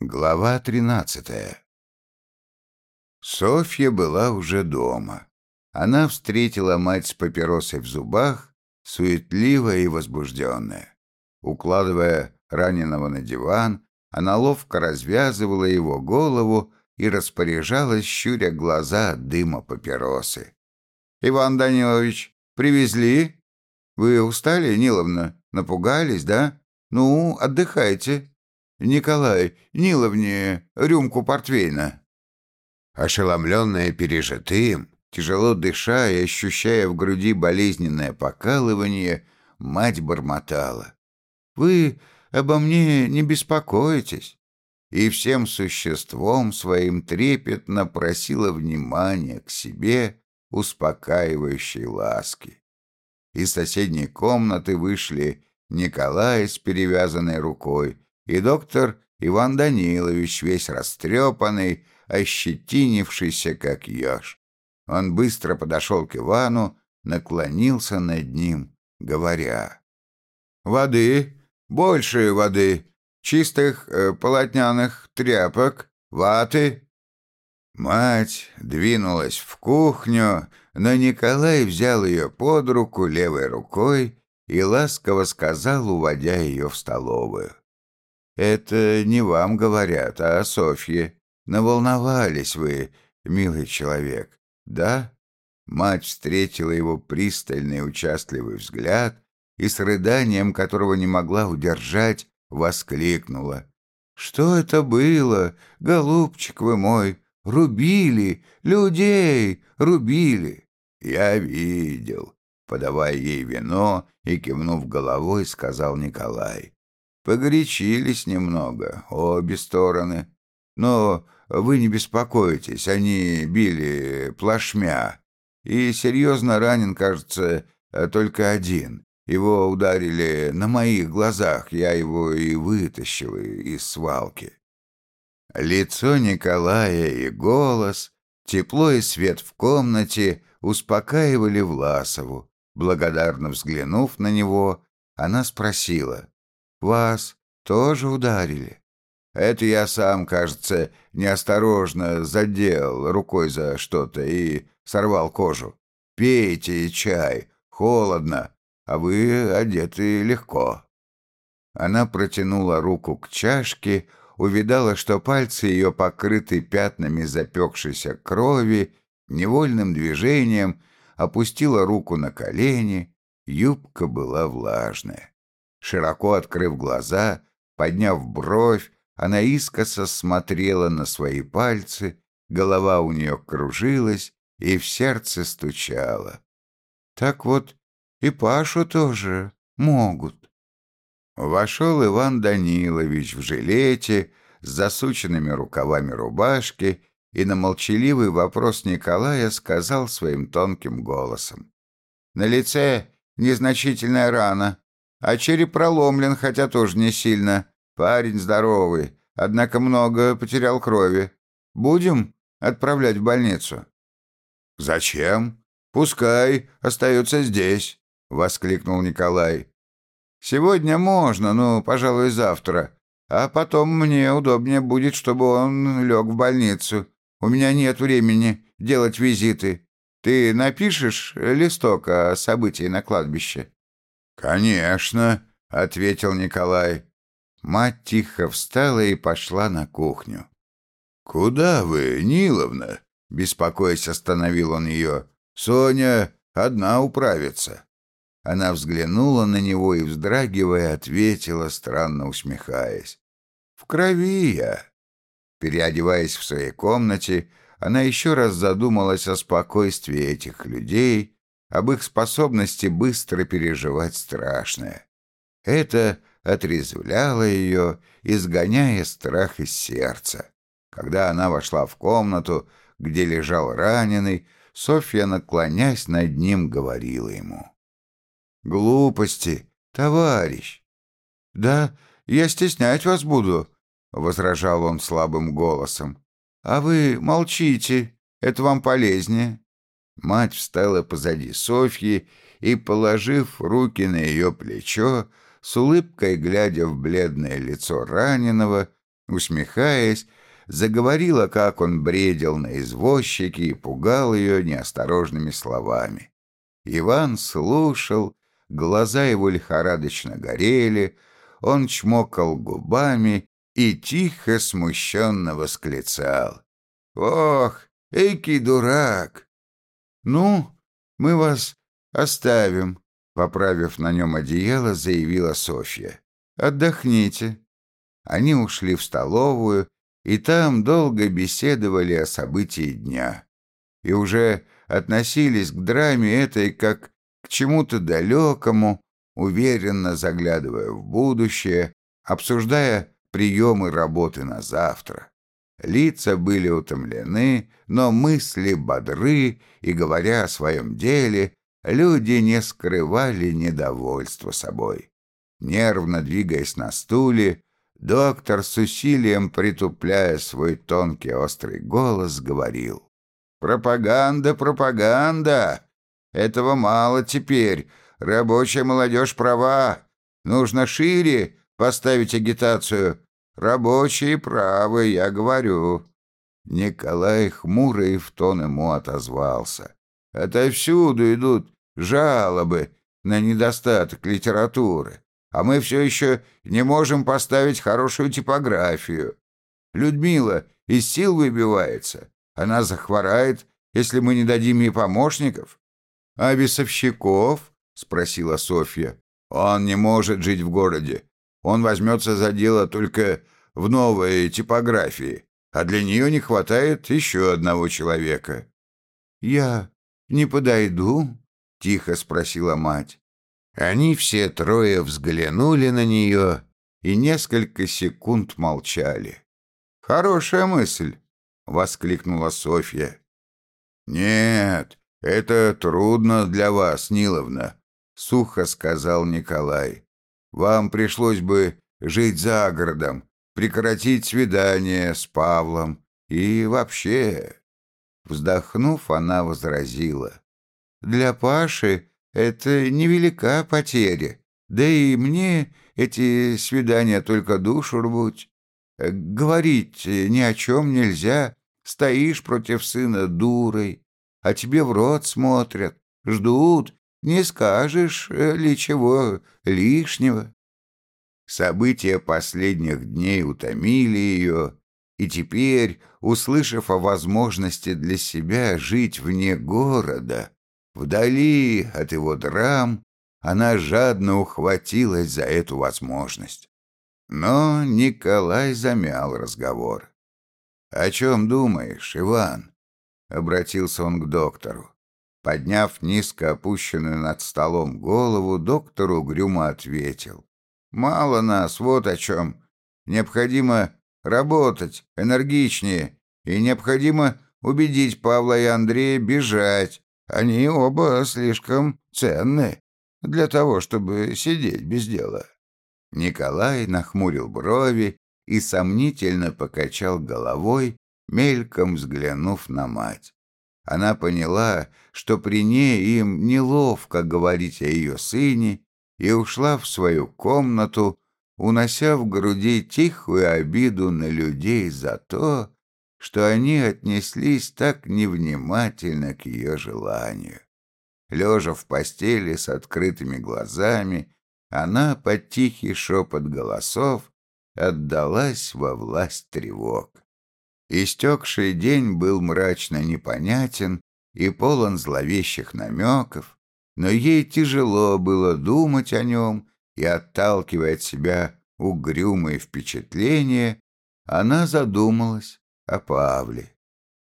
Глава тринадцатая Софья была уже дома. Она встретила мать с папиросой в зубах, суетливая и возбужденная. Укладывая раненого на диван, она ловко развязывала его голову и распоряжалась, щуря глаза от дыма папиросы. «Иван Данилович, привезли? Вы устали, Ниловна? Напугались, да? Ну, отдыхайте. Николай, Ниловне рюмку портвейна». Ошеломленная пережитым, тяжело дыша и ощущая в груди болезненное покалывание, мать бормотала. «Вы обо мне не беспокойтесь и всем существом своим трепетно просила внимания к себе успокаивающей ласки. Из соседней комнаты вышли Николай с перевязанной рукой и доктор Иван Данилович, весь растрепанный, ощетинившийся, как еж. Он быстро подошел к Ивану, наклонился над ним, говоря. «Воды, больше воды, чистых э, полотняных тряпок, ваты». Мать двинулась в кухню, но Николай взял ее под руку левой рукой и ласково сказал, уводя ее в столовую. «Это не вам говорят, а Софье. Наволновались вы, милый человек, да?» Мать встретила его пристальный участливый взгляд и с рыданием, которого не могла удержать, воскликнула. «Что это было, голубчик вы мой? Рубили, людей рубили!» «Я видел», — подавая ей вино и кивнув головой, сказал Николай. Погорячились немного, обе стороны. Но вы не беспокойтесь, они били плашмя. И серьезно ранен, кажется, только один. Его ударили на моих глазах, я его и вытащил из свалки. Лицо Николая и голос, тепло и свет в комнате успокаивали Власову. Благодарно взглянув на него, она спросила, вас тоже ударили? Это я сам, кажется, неосторожно задел рукой за что-то и сорвал кожу. Пейте чай, холодно, а вы одеты легко». Она протянула руку к чашке, увидала, что пальцы ее покрыты пятнами запекшейся крови, невольным движением опустила руку на колени, юбка была влажная. Широко открыв глаза, подняв бровь, она искоса смотрела на свои пальцы, голова у нее кружилась и в сердце стучала. Так вот и Пашу тоже могут. Вошел Иван Данилович в жилете с засученными рукавами рубашки и на молчаливый вопрос Николая сказал своим тонким голосом. «На лице незначительная рана, а череп проломлен, хотя тоже не сильно. Парень здоровый, однако много потерял крови. Будем отправлять в больницу?» «Зачем? Пускай остается здесь», — воскликнул Николай. «Сегодня можно, но, пожалуй, завтра. А потом мне удобнее будет, чтобы он лег в больницу. У меня нет времени делать визиты. Ты напишешь листок о событии на кладбище?» «Конечно», — ответил Николай. Мать тихо встала и пошла на кухню. «Куда вы, Ниловна?» — беспокоясь остановил он ее. «Соня одна управится». Она взглянула на него и, вздрагивая, ответила, странно усмехаясь. «В крови я». Переодеваясь в своей комнате, она еще раз задумалась о спокойствии этих людей, об их способности быстро переживать страшное. Это отрезвляло ее, изгоняя страх из сердца. Когда она вошла в комнату, где лежал раненый, Софья, наклонясь над ним, говорила ему. «Глупости, товарищ!» «Да, я стеснять вас буду», — возражал он слабым голосом. «А вы молчите, это вам полезнее». Мать встала позади Софьи и, положив руки на ее плечо, с улыбкой глядя в бледное лицо раненого, Усмехаясь, заговорила, как он бредил на извозчике и пугал ее неосторожными словами. Иван слушал, глаза его лихорадочно горели, он чмокал губами и тихо смущенно восклицал. «Ох, эйкий дурак!» «Ну, мы вас оставим», — поправив на нем одеяло, заявила Софья. «Отдохните». Они ушли в столовую, и там долго беседовали о событии дня. И уже относились к драме этой как к чему-то далекому, уверенно заглядывая в будущее, обсуждая приемы работы на завтра. Лица были утомлены, но мысли бодры, и, говоря о своем деле, люди не скрывали недовольства собой. Нервно двигаясь на стуле, доктор с усилием притупляя свой тонкий острый голос говорил. «Пропаганда, пропаганда! Этого мало теперь. Рабочая молодежь права. Нужно шире поставить агитацию. Рабочие правы, я говорю». Николай хмуро и в тон ему отозвался. «Отовсюду идут жалобы на недостаток литературы, а мы все еще не можем поставить хорошую типографию. Людмила из сил выбивается, она захворает, если мы не дадим ей помощников. А Бесовщиков?» — спросила Софья. «Он не может жить в городе. Он возьмется за дело только в новой типографии, а для нее не хватает еще одного человека». «Я не подойду?» — тихо спросила мать. Они все трое взглянули на нее и несколько секунд молчали. «Хорошая мысль!» — воскликнула Софья. «Нет, это трудно для вас, Ниловна», — сухо сказал Николай. Вам пришлось бы жить за городом, прекратить свидание с Павлом и вообще...» Вздохнув, она возразила. «Для Паши это невелика потеря, да и мне эти свидания только душу рвут. Говорить ни о чем нельзя, стоишь против сына дурой, а тебе в рот смотрят, ждут, не скажешь э, ли чего лишнего. События последних дней утомили ее, и теперь, услышав о возможности для себя жить вне города, вдали от его драм, она жадно ухватилась за эту возможность. Но Николай замял разговор. «О чем думаешь, Иван?» — обратился он к доктору. Подняв низко опущенную над столом голову, доктор угрюмо ответил. «Мало нас, вот о чем. Необходимо работать энергичнее, и необходимо убедить Павла и Андрея бежать. Они оба слишком ценны для того, чтобы сидеть без дела». Николай нахмурил брови и сомнительно покачал головой, мельком взглянув на мать. Она поняла, что при ней им неловко говорить о ее сыне, и ушла в свою комнату, унося в груди тихую обиду на людей за то, что они отнеслись так невнимательно к ее желанию. Лежа в постели с открытыми глазами, она под тихий шепот голосов отдалась во власть тревог. Истекший день был мрачно непонятен и полон зловещих намеков, но ей тяжело было думать о нем, и, отталкивая от себя угрюмые впечатления, она задумалась о Павле.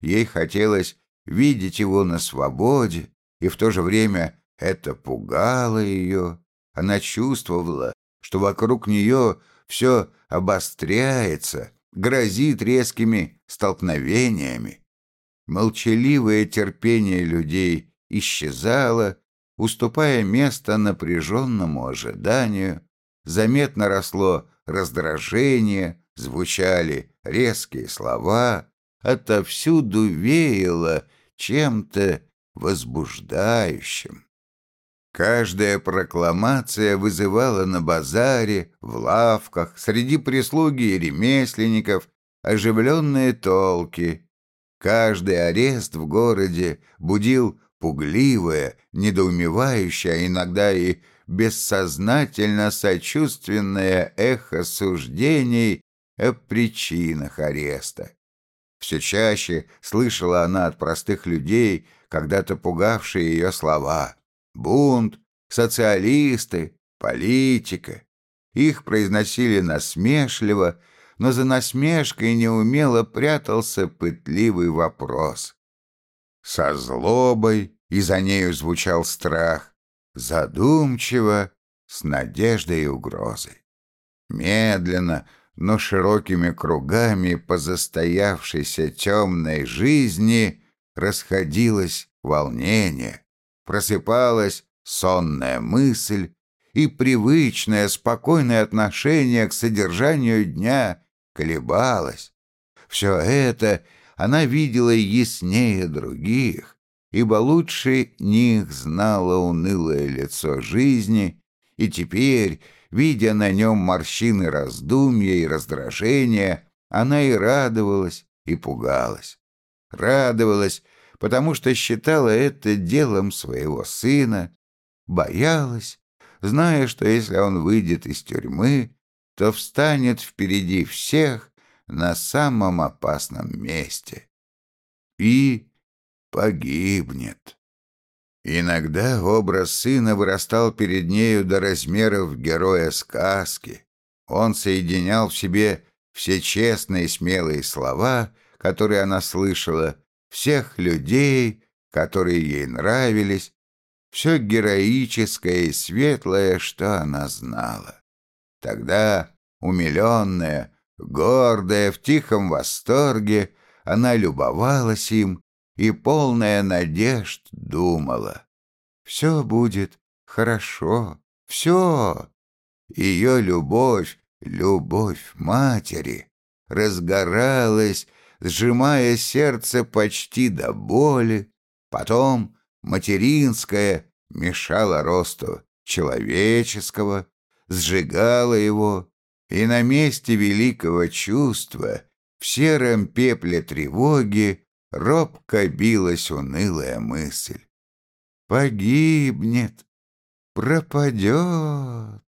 Ей хотелось видеть его на свободе, и в то же время это пугало ее. Она чувствовала, что вокруг нее все обостряется, грозит резкими столкновениями. Молчаливое терпение людей исчезало, уступая место напряженному ожиданию, заметно росло раздражение, звучали резкие слова, отовсюду веяло чем-то возбуждающим. Каждая прокламация вызывала на базаре, в лавках, среди прислуги и ремесленников оживленные толки. Каждый арест в городе будил пугливое, недоумевающее, а иногда и бессознательно сочувственное эхо суждений о причинах ареста. Все чаще слышала она от простых людей, когда-то пугавшие ее слова «бунт», «социалисты», «политика». Их произносили насмешливо, но за насмешкой неумело прятался пытливый вопрос. Со злобой, и за нею звучал страх, задумчиво, с надеждой и угрозой. Медленно, но широкими кругами по застоявшейся темной жизни расходилось волнение, просыпалась сонная мысль, и привычное спокойное отношение к содержанию дня колебалось. Все это она видела яснее других, ибо лучше них знала унылое лицо жизни, и теперь, видя на нем морщины раздумья и раздражения, она и радовалась, и пугалась. Радовалась, потому что считала это делом своего сына, боялась, зная, что если он выйдет из тюрьмы, то встанет впереди всех на самом опасном месте. И погибнет. Иногда образ сына вырастал перед нею до размеров героя сказки. Он соединял в себе все честные смелые слова, которые она слышала, всех людей, которые ей нравились, все героическое и светлое, что она знала. Тогда, умиленная, гордая, в тихом восторге, она любовалась им и полная надежд думала. Все будет хорошо, все. Ее любовь, любовь матери, разгоралась, сжимая сердце почти до боли. Потом материнская мешала росту человеческого, сжигала его, и на месте великого чувства в сером пепле тревоги робко билась унылая мысль. Погибнет, пропадет.